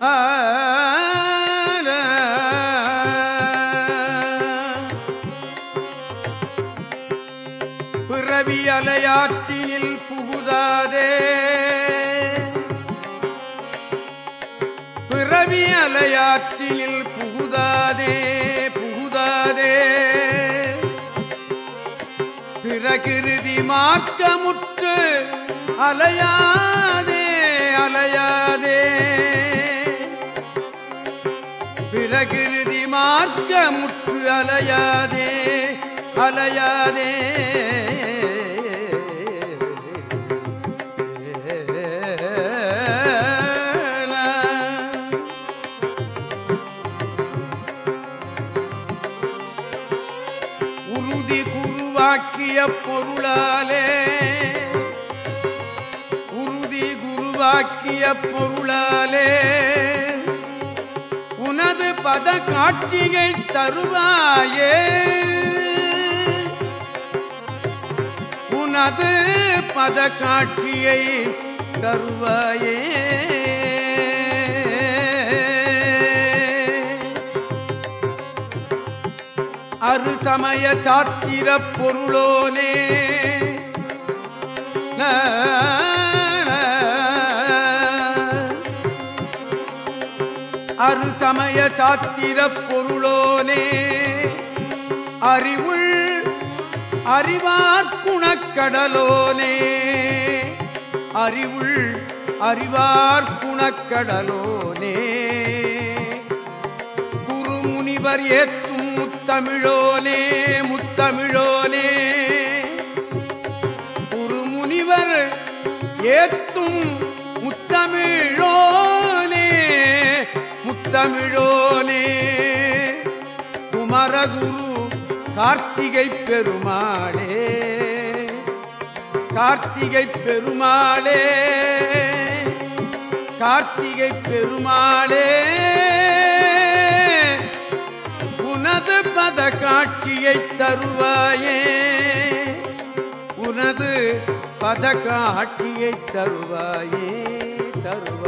பிறவி அலையாற்றினில் புகுதாதே. பிறவி அலையாற்றினில் புகுதாதே புகுதாதே. பிறகிருதி மார்க்கமுற்று அலையா பிறகிருதி மார்க்கமுற்று அலையாதே அலையாதே. உறுதி குருவாக்கிய பொருளாலே உறுதி குருவாக்கிய பொருளாலே பத காட்சியை தருவாயே. உனது பத காட்சியை தருவாயே. அரு சமய சாத்திர பொருளோனே. ந, அரு சமய சாத்திர பொருளோனே. அறிவுள் அறிவார்குணக்கடலோனே அறிவுள் அறிவார்குணக்கடலோனே குருமுனிவர் ஏத்தும் முத்தமிழோனே முத்தமிழோனே. குருமுனிவர் ஏத்தும் முத்தமிழ் தமிழோனே குமரகுரு கார்த்திகை பெருமாளே கார்த்திகை பெருமாளே கார்த்திகை பெருமாளே உனது பத காட்சியை தருவாயே உனது பத காட்சியை தருவாயே தருவாயே.